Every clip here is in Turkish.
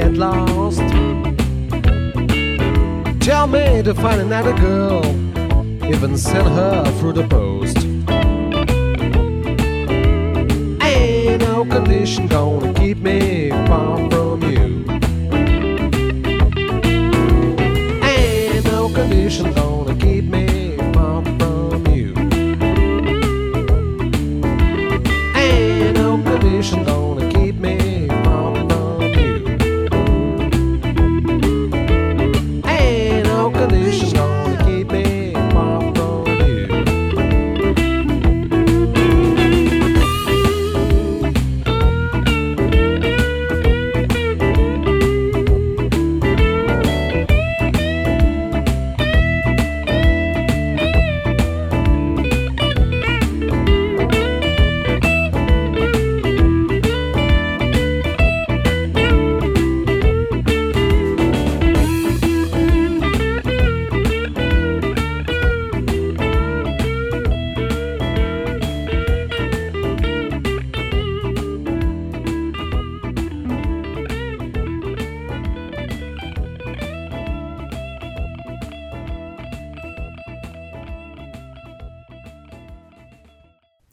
get lost. Tell me to find another girl. Even send her through the post. Ain't no condition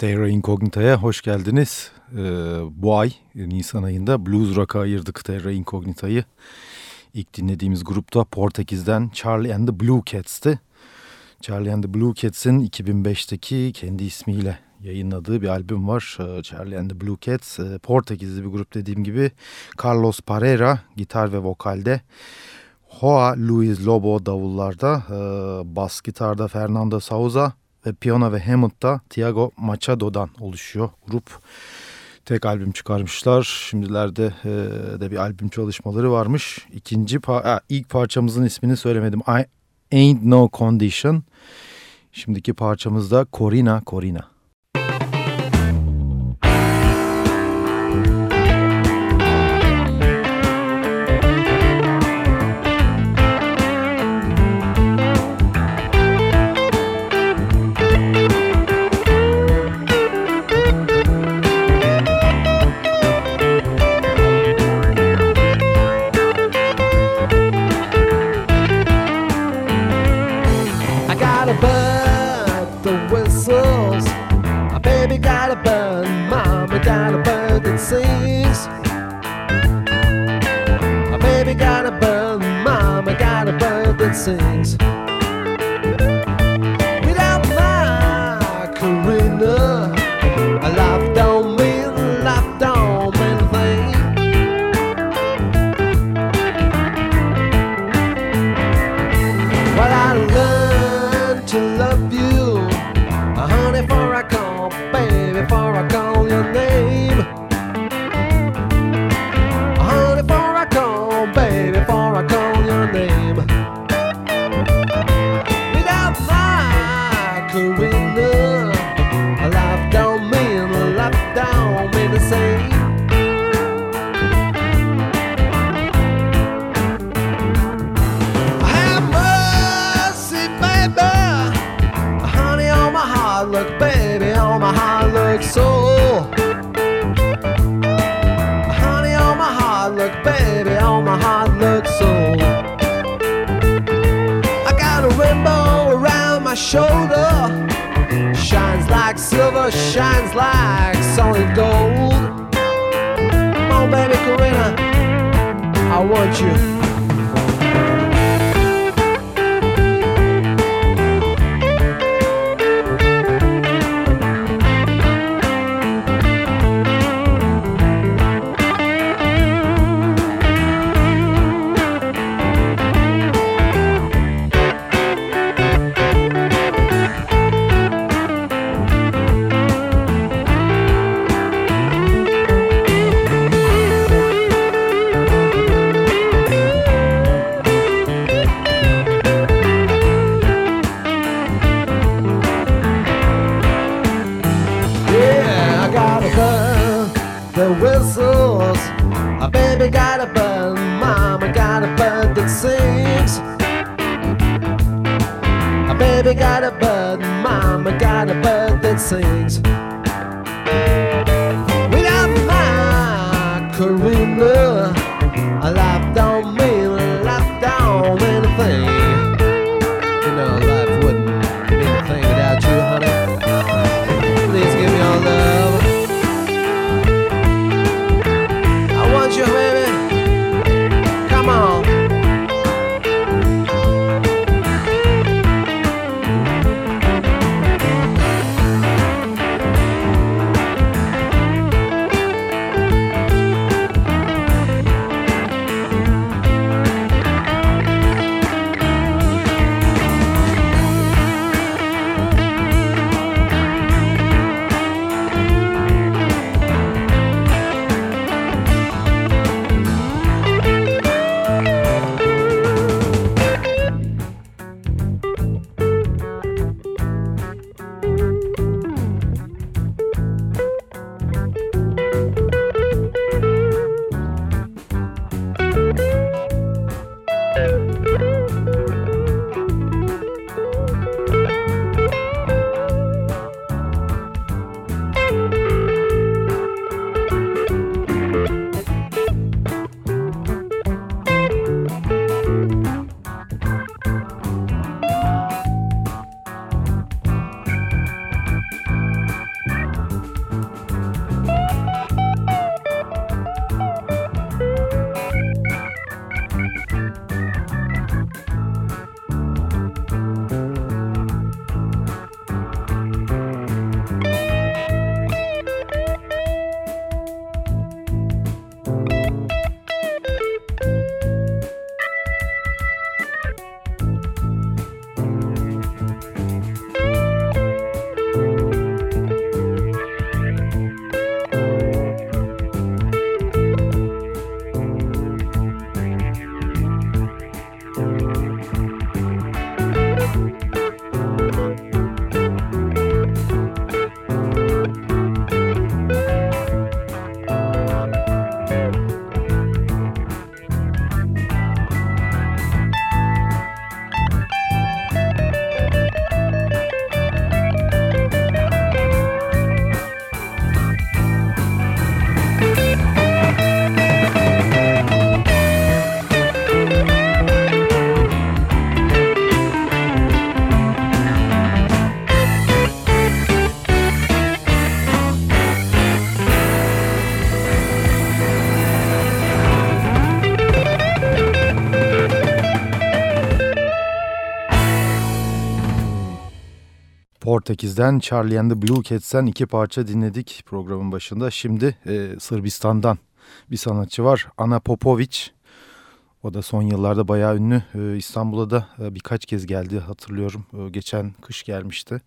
Terra Incognita'ya hoş geldiniz. Ee, bu ay Nisan ayında Blues Rock'a ayırdık Terra Incognita'yı. İlk dinlediğimiz grupta Portekiz'den Charlie and the Blue Cats'ti. Charlie and the Blue Cats'in 2005'teki kendi ismiyle yayınladığı bir albüm var. Ee, Charlie and the Blue Cats. Ee, Portekizli bir grup dediğim gibi. Carlos Pereira gitar ve vokalde. Joa Luis Lobo davullarda. Ee, bas gitarda Fernando Souza ve piyano ve Hammond'da Tiago Machado'dan oluşuyor grup. Tek albüm çıkarmışlar. Şimdilerde e, de bir albüm çalışmaları varmış. İkinci pa ilk parçamızın ismini söylemedim. I Ain't No Condition. Şimdiki parçamız da Corina Corina. Baby gotta burn, mama gotta burn and sings. Baby gotta burn, mama gotta burn and sings. silver shines like solid gold. Come on, baby Corinna, I want you. Portekiz'den Charlie and the Blue Cats'ten iki parça dinledik programın başında. Şimdi e, Sırbistan'dan bir sanatçı var. Ana Popovic. O da son yıllarda bayağı ünlü. E, İstanbul'a da e, birkaç kez geldi hatırlıyorum. E, geçen kış gelmişti.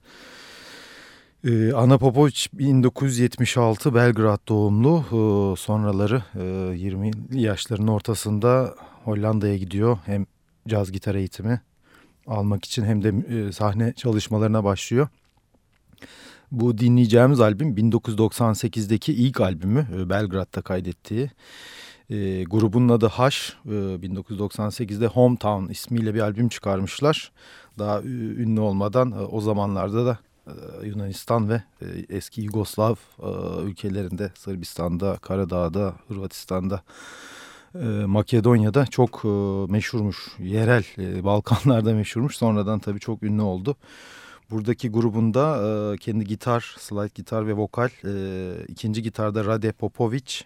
E, Ana Popovic 1976 Belgrad doğumlu. E, sonraları e, 20 yaşlarının ortasında Hollanda'ya gidiyor. Hem caz gitar eğitimi almak için hem de e, sahne çalışmalarına başlıyor. Bu dinleyeceğimiz albüm 1998'deki ilk albümü e, Belgrad'da kaydettiği. E, grubun adı Hash. E, 1998'de Hometown ismiyle bir albüm çıkarmışlar. Daha ünlü olmadan e, o zamanlarda da e, Yunanistan ve e, eski Yugoslav e, ülkelerinde Sırbistan'da, Karadağ'da, Hırvatistan'da e, Makedonya'da çok e, meşhurmuş. Yerel Balkanlarda meşhurmuş. Sonradan tabii çok ünlü oldu. Buradaki grubunda e, kendi gitar, slide gitar ve vokal. E, ikinci gitarda Rade Popovic.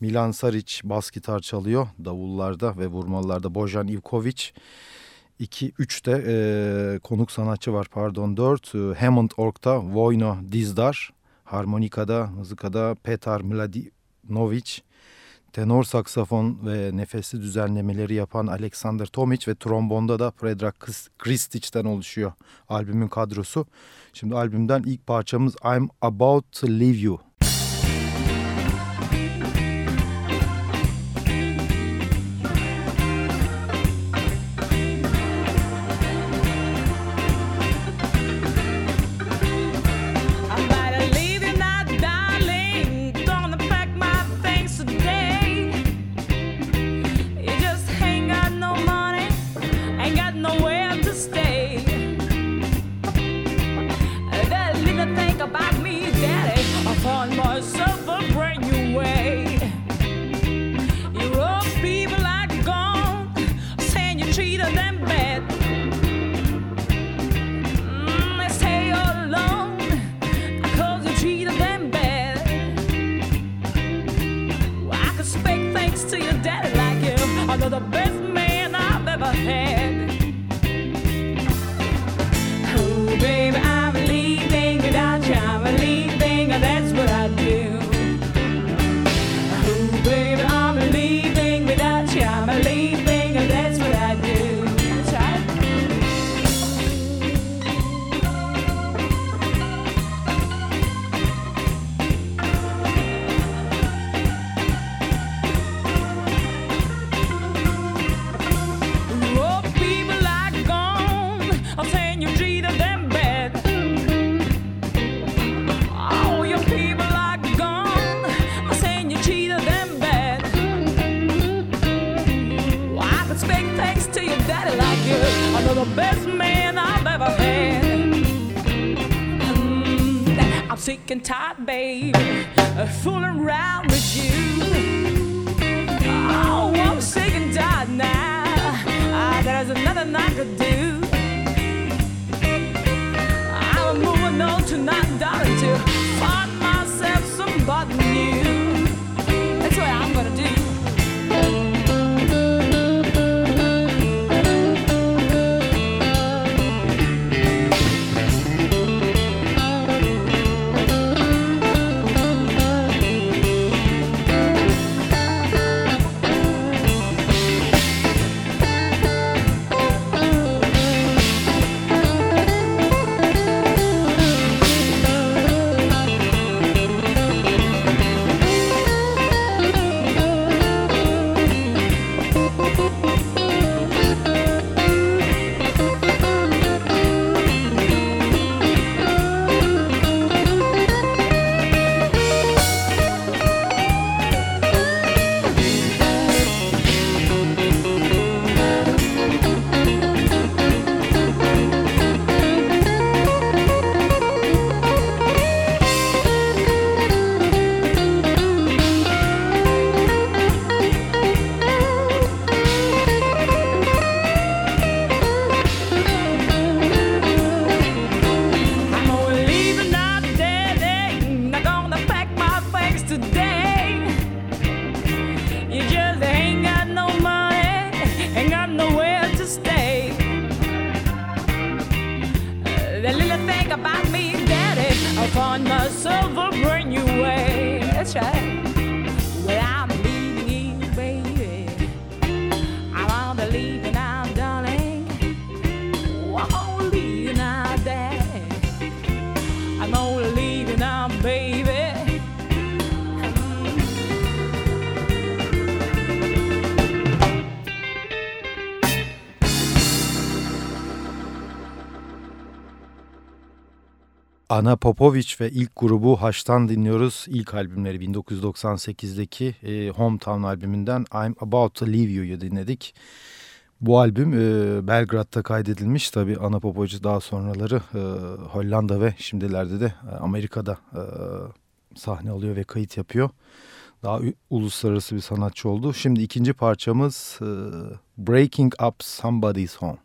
Milan Saric bas gitar çalıyor. Davullarda ve vurmalarda Bojan Ivkovic. 2 3 de e, konuk sanatçı var pardon 4. E, Hammond Ork'ta Vojno Dizdar. Harmonikada, mızıkada Petar Mladinovic tenor saksafon ve nefesli düzenlemeleri yapan Alexander Tomic ve trombonda da Predrag Kristic'ten oluşuyor albümün kadrosu. Şimdi albümden ilk parçamız I'm About to Leave You. Sick and Ana Popovic ve ilk grubu Haş'tan dinliyoruz. İlk albümleri 1998'deki e, Hometown albümünden I'm About to Leave You'yu dinledik. Bu albüm e, Belgrad'da kaydedilmiş. Tabi Ana Popovic daha sonraları e, Hollanda ve şimdilerde de e, Amerika'da e, sahne alıyor ve kayıt yapıyor. Daha uluslararası bir sanatçı oldu. Şimdi ikinci parçamız e, Breaking Up Somebody's Home.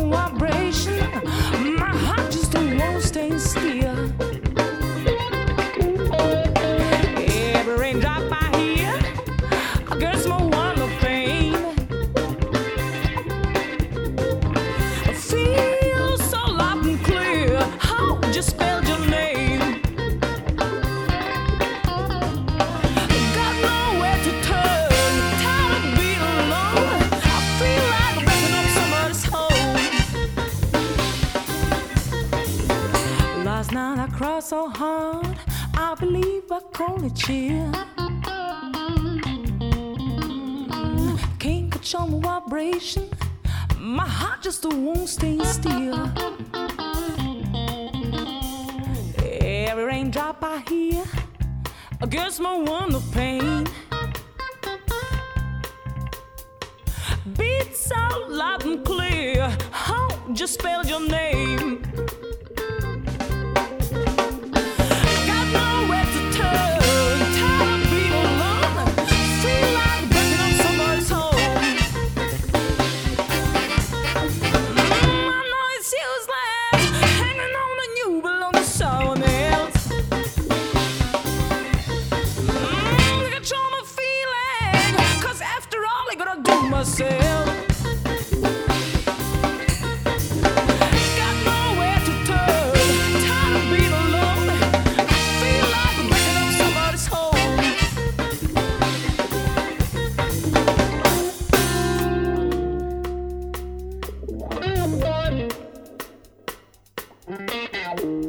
So I call Bye.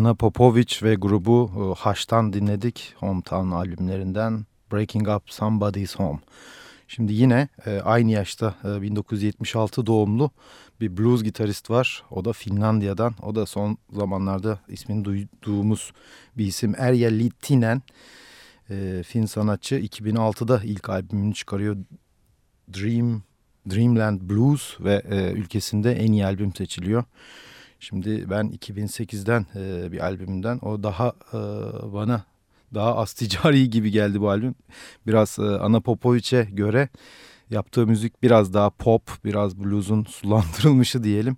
Ana Popovic ve grubu e, Haş'tan dinledik. Hometown albümlerinden Breaking Up Somebody's Home. Şimdi yine e, aynı yaşta e, 1976 doğumlu bir blues gitarist var. O da Finlandiya'dan. O da son zamanlarda ismini duyduğumuz bir isim. Erja Littinen. E, Fin sanatçı 2006'da ilk albümünü çıkarıyor. Dream Dreamland Blues ve e, ülkesinde en iyi albüm seçiliyor. Şimdi ben 2008'den e, bir albümünden o daha e, bana daha az ticari gibi geldi bu albüm. Biraz e, Ana Popovic'e göre yaptığı müzik biraz daha pop, biraz blues'un sulandırılmışı diyelim.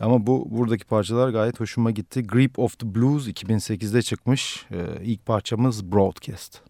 Ama bu buradaki parçalar gayet hoşuma gitti. Grip of the Blues 2008'de çıkmış. E, ilk parçamız Broadcast.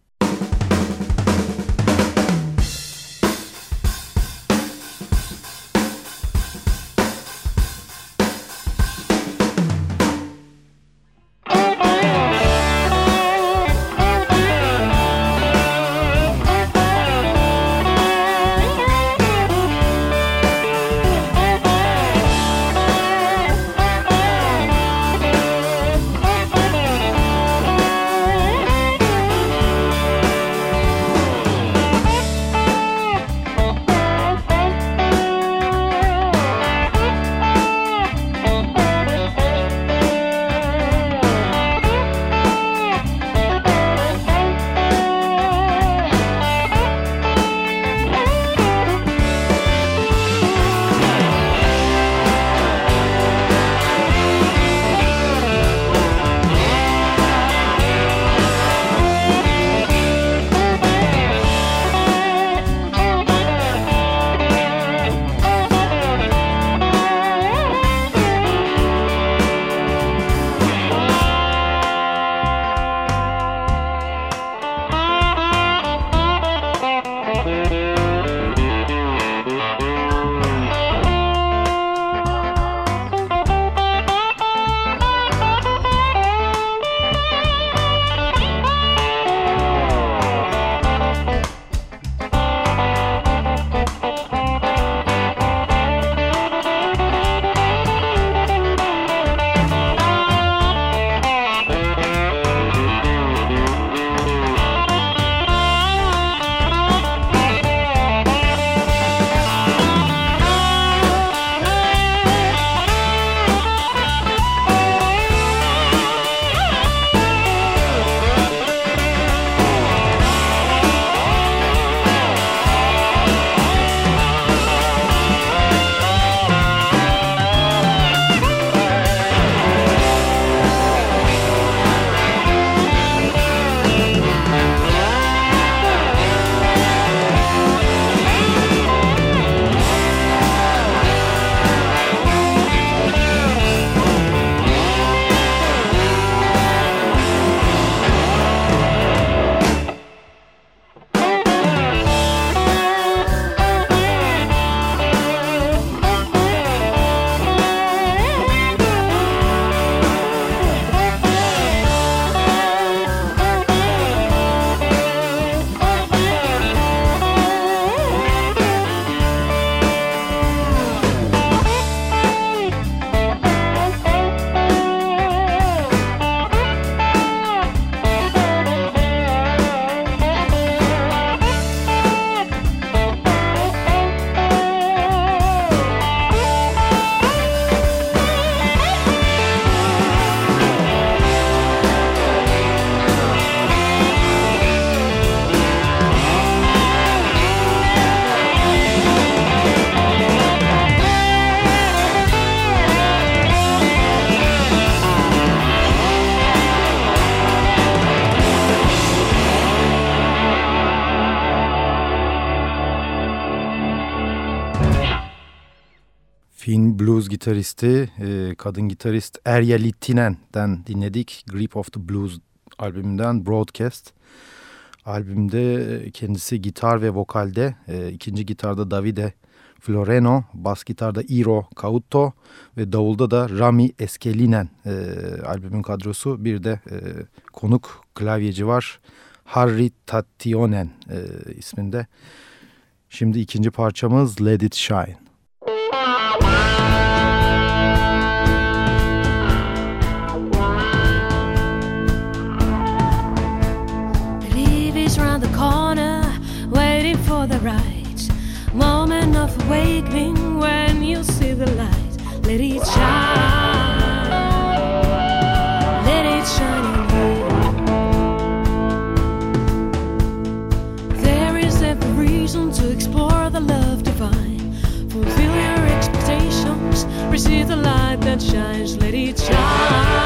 Gitaristi, e, kadın gitarist Erja Littinen'den dinledik. Grip of the Blues albümünden Broadcast. Albümde kendisi gitar ve vokalde, e, ikinci gitarda Davide Floreno, bas gitarda Iro Kauto ve davulda da Rami Eskelinen e, albümün kadrosu. Bir de e, konuk klavyeci var. Harry Tationen e, isminde. Şimdi ikinci parçamız Let It Shine. The right moment of awakening when you see the light. Let it shine, let it shine on you. There is every reason to explore the love divine. Fulfill your expectations, receive the light that shines. Let it shine,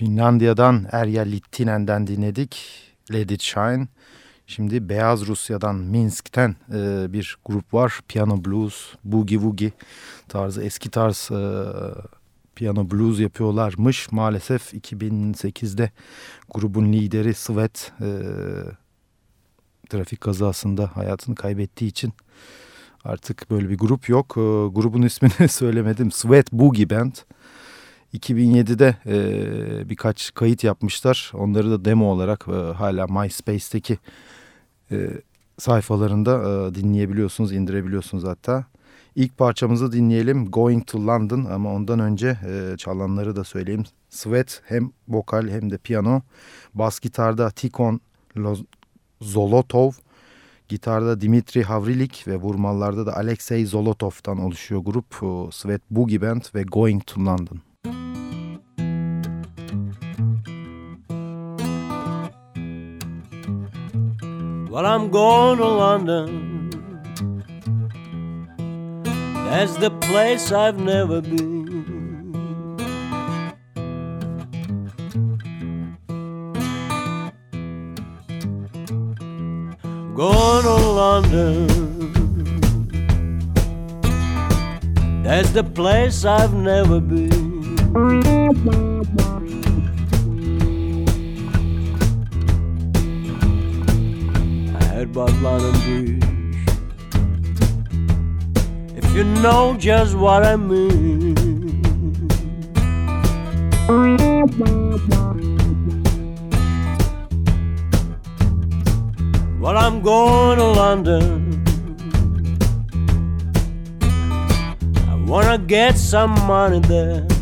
Finlandiya'dan Erya Littinen'den dinledik. Let It Shine. Şimdi Beyaz Rusya'dan, Minsk'ten e, bir grup var. Piano Blues, Boogie Woogie tarzı, eski tarz e, piyano blues yapıyorlarmış. Maalesef 2008'de grubun lideri Sweat e, trafik kazasında hayatını kaybettiği için artık böyle bir grup yok. E, grubun ismini söylemedim. Sweat Boogie Band. 2007'de e, birkaç kayıt yapmışlar. Onları da demo olarak e, hala MySpace'teki e, sayfalarında e, dinleyebiliyorsunuz, indirebiliyorsunuz hatta. İlk parçamızı dinleyelim Going to London ama ondan önce e, çalanları da söyleyeyim. Sweat hem vokal hem de piyano. Bas gitarda Tikon Zolotov. Gitarda Dimitri Havrilik ve vurmallarda da Alexey Zolotov'tan oluşuyor grup. Sweat Boogie Band ve Going to London. Well, I'm going to London. That's the place I've never been. Going to London. That's the place I've never been. If you know just what I mean. Well, I'm going to London. I wanna get some money there.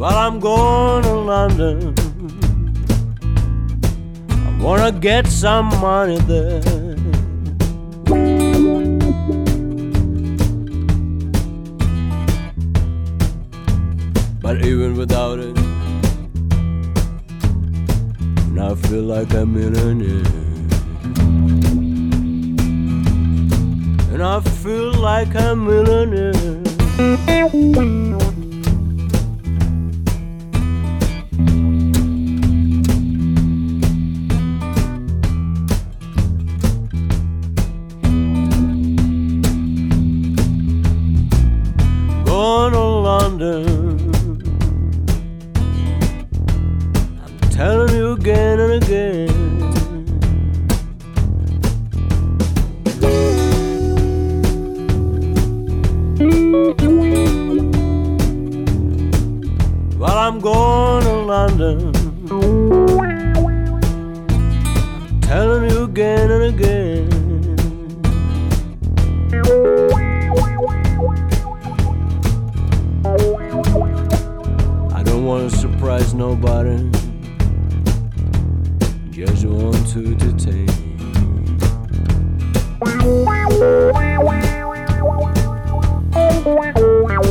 Well, I'm going to London. I wanna get some money there. But even without it, I feel like a millionaire. And I feel like a millionaire.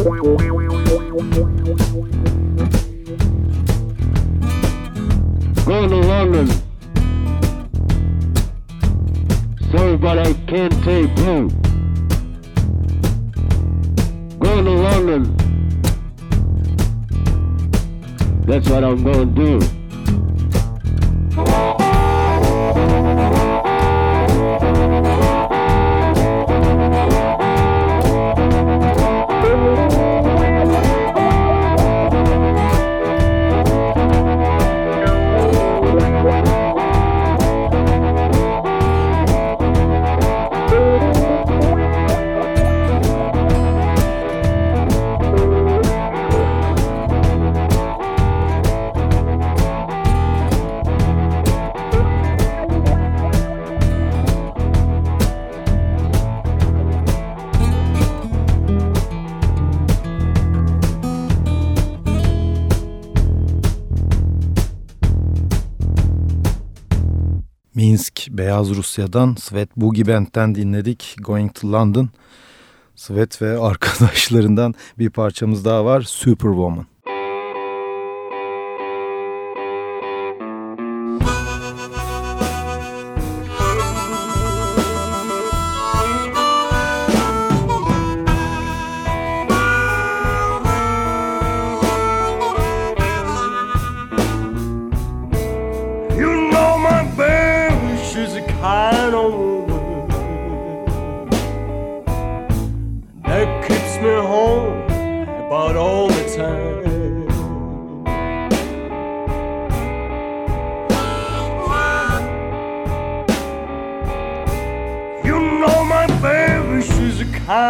Going to London. Sorry, but I can't take blue. Going to London. That's what I'm gonna do. Beyaz Rusya'dan Svet Boogie Band'den dinledik Going to London. Svet ve arkadaşlarından bir parçamız daha var Superwoman.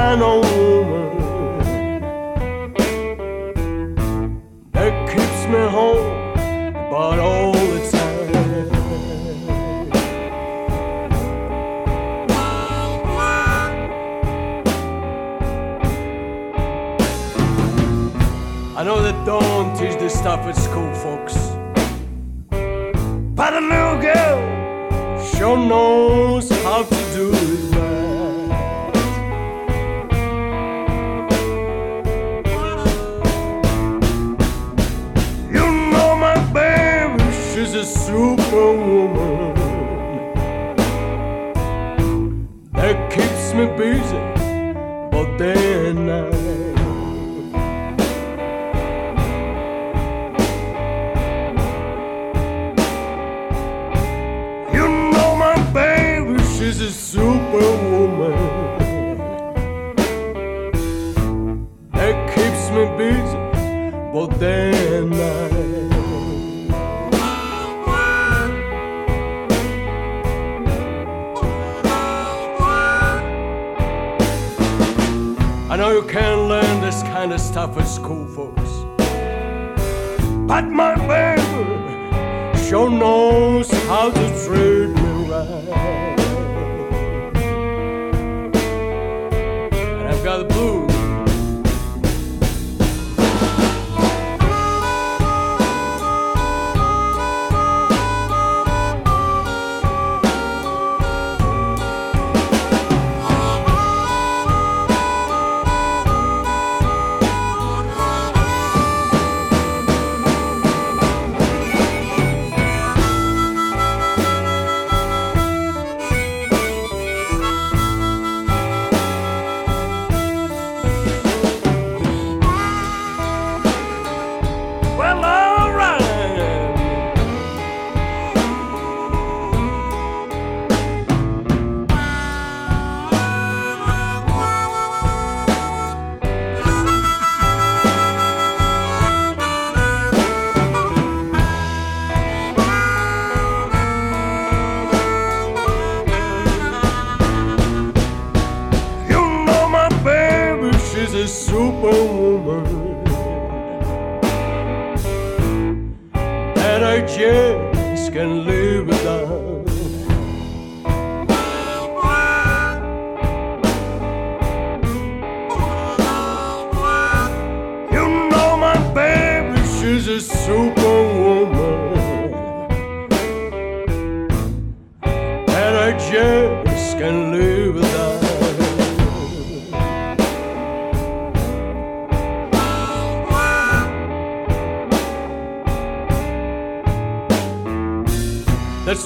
I know.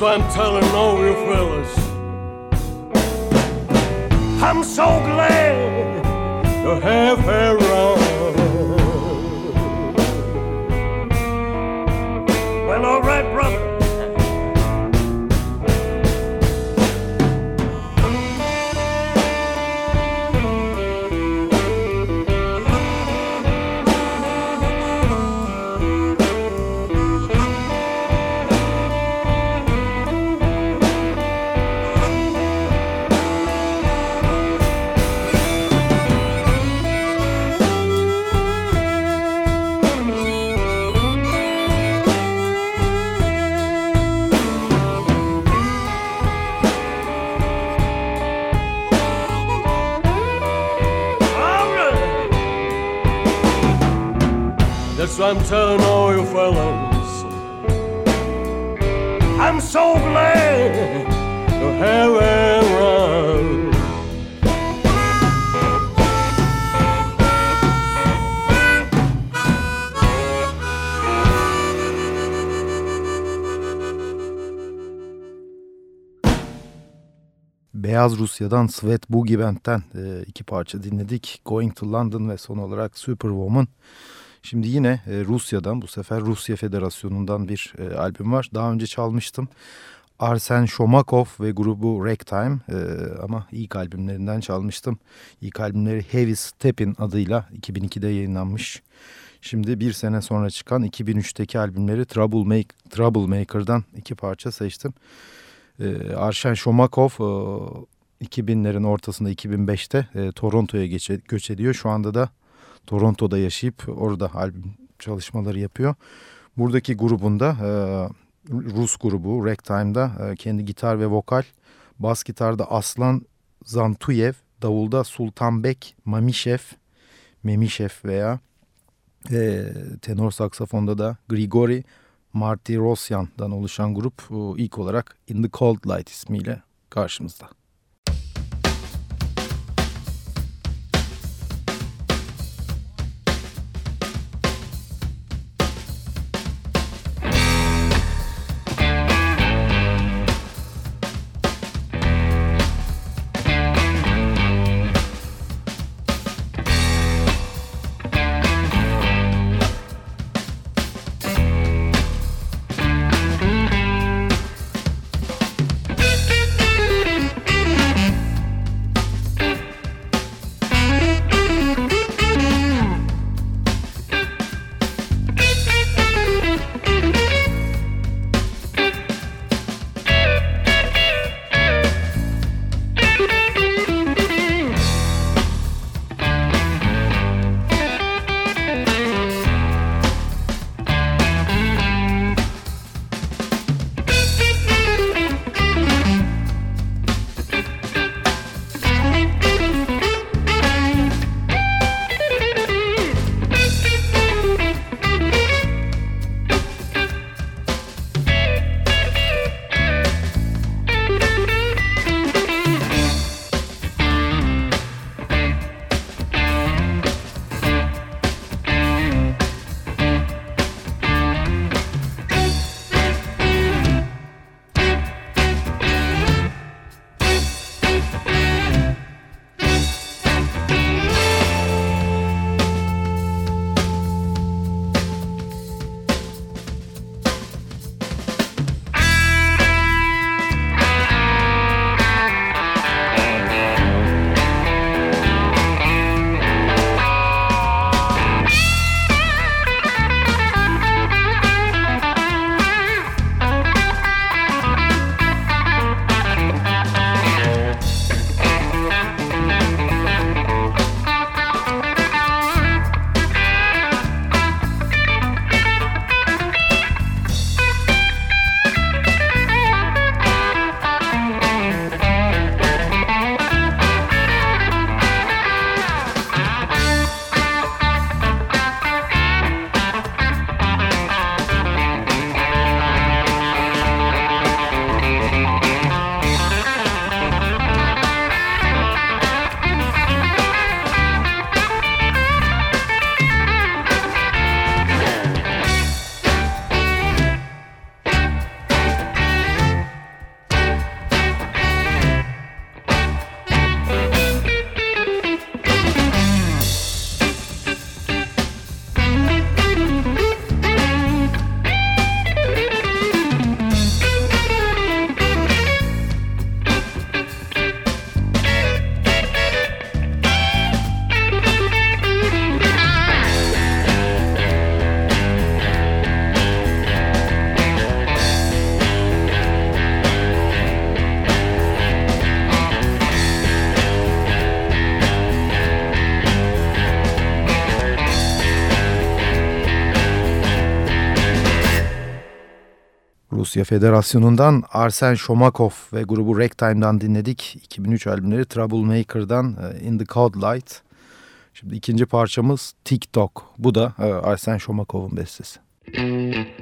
I'm telling no I'm telling all you fellas. I'm so glad to have around. Beyaz Rusya'dan Sweat Boogie Band'den e, iki parça dinledik. Going to London ve son olarak Superwoman. Şimdi yine e, Rusya'dan bu sefer Rusya Federasyonu'ndan bir e, albüm var. Daha önce çalmıştım. Arsen Shomakov ve grubu Ragtime e, ama ilk albümlerinden çalmıştım. İlk albümleri Heavy Step'in adıyla 2002'de yayınlanmış. Şimdi bir sene sonra çıkan 2003'teki albümleri Troublemaker, Troublemaker'dan iki parça seçtim. E, Arsen Shomakov e, 2000'lerin ortasında 2005'te e, Toronto'ya göç ediyor. Şu anda da Toronto'da yaşayıp orada albüm çalışmaları yapıyor. Buradaki grubunda e, Rus grubu Ragtime'da e, kendi gitar ve vokal, bas gitarda Aslan Zantuyev, davulda Sultanbek Mamishev, Memishev veya e, tenor saksafonda da Grigori Martirosyan'dan oluşan grup e, ilk olarak In the Cold Light ismiyle karşımızda. Rusya Federasyonu'ndan Arsen Shomakov ve grubu Ragtime'dan dinledik. 2003 albümleri Troublemaker'dan e, In the Cold Light. Şimdi ikinci parçamız TikTok. Bu da e, Arsen Shomakov'un bestesi. Müzik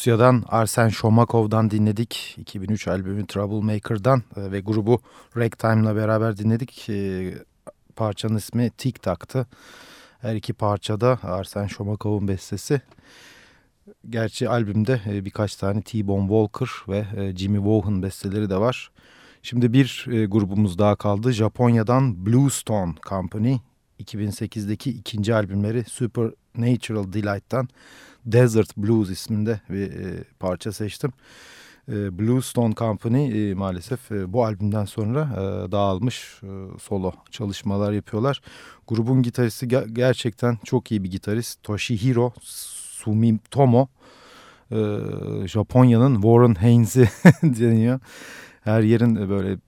Rusya'dan Arsen Shomakov'dan dinledik. 2003 albümü Troublemaker'dan e, ve grubu Ragtime'la beraber dinledik. E, parçanın ismi Tik Tak'tı. Her iki parçada Arsen Shomakov'un bestesi. Gerçi albümde e, birkaç tane T-Bone Walker ve Jimmy Vaughan besteleri de var. Şimdi bir grubumuz daha kaldı. Japonya'dan Bluestone Company. 2008'deki ikinci albümleri Supernatural Delight'tan Desert Blues isminde bir e, parça seçtim. E, Bluestone Company e, maalesef e, bu albümden sonra e, dağılmış e, solo çalışmalar yapıyorlar. Grubun gitaristi ge gerçekten çok iyi bir gitarist. Toshihiro Sumitomo. E, Japonya'nın Warren Haynes'i deniyor. Her yerin böyle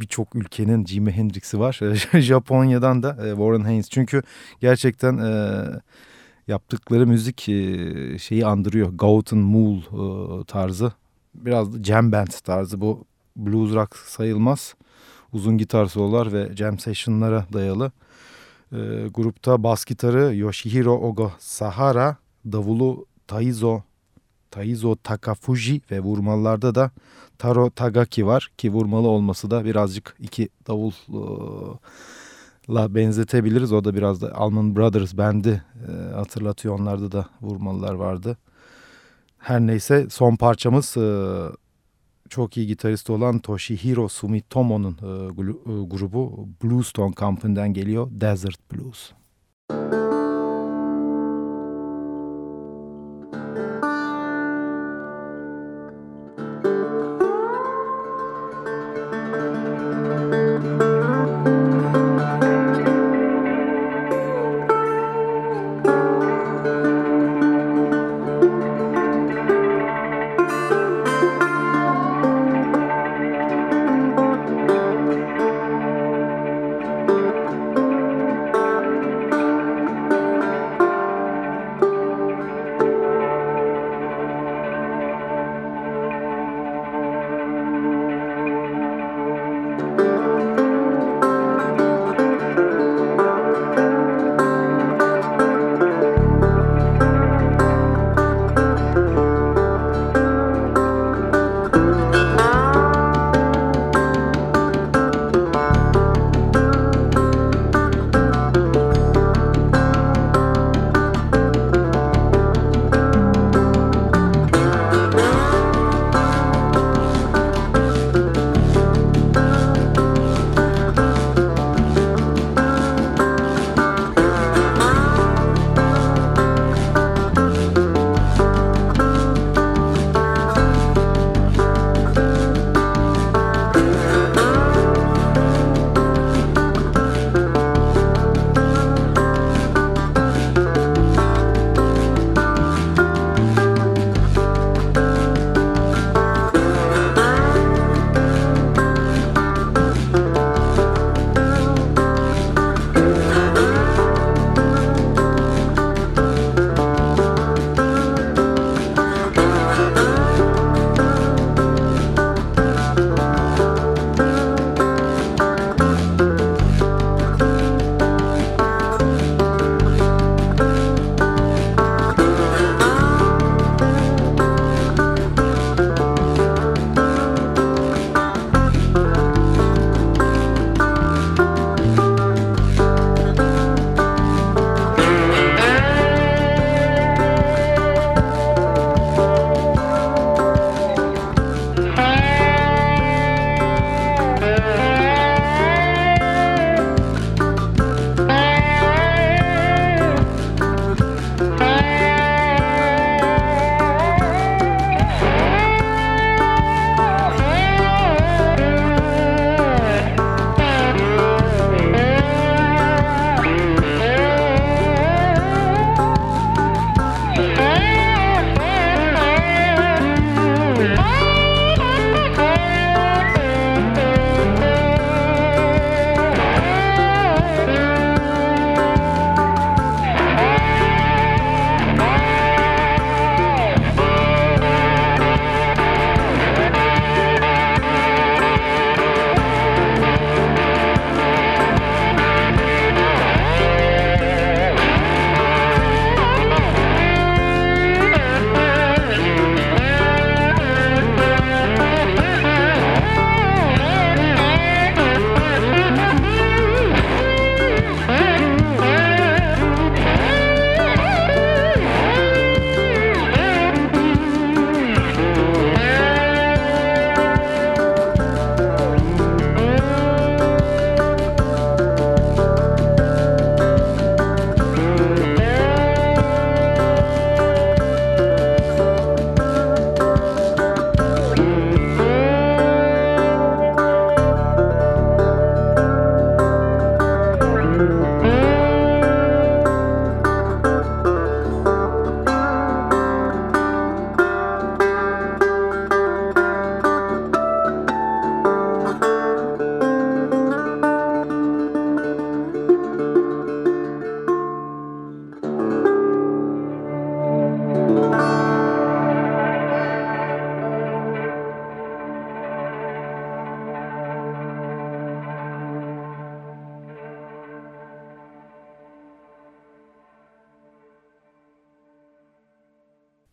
birçok ülkenin Jimi Hendrix'i var. Japonya'dan da e, Warren Haynes. Çünkü gerçekten... E, yaptıkları müzik e, şeyi andırıyor. Goat'un Mool e, tarzı. Biraz da jam band tarzı. Bu blues rock sayılmaz. Uzun gitar sololar ve jam session'lara dayalı. E, grupta bas gitarı Yoshihiro Ogo Sahara, davulu Taizo Taizo Takafuji ve vurmalarda da Taro Tagaki var ki vurmalı olması da birazcık iki davul la benzetebiliriz. O da biraz da Alman Brothers bendi e, hatırlatıyor. Onlarda da vurmalılar vardı. Her neyse son parçamız e, çok iyi gitarist olan Toshihiro Sumitomo'nun e, e grubu Bluestone Company'den geliyor. Desert Blues. Müzik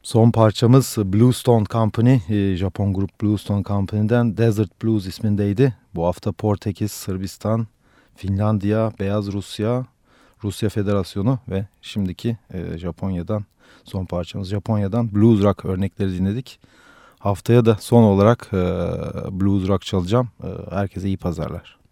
Son parçamız Bluestone Company, e, Japon grup Bluestone Company'den Desert Blues ismindeydi. Bu hafta Portekiz, Sırbistan, Finlandiya, Beyaz Rusya, Rusya Federasyonu ve şimdiki e, Japonya'dan son parçamız Japonya'dan blues rock örnekleri dinledik. Haftaya da son olarak e, blues rock çalacağım. Herkese iyi pazarlar.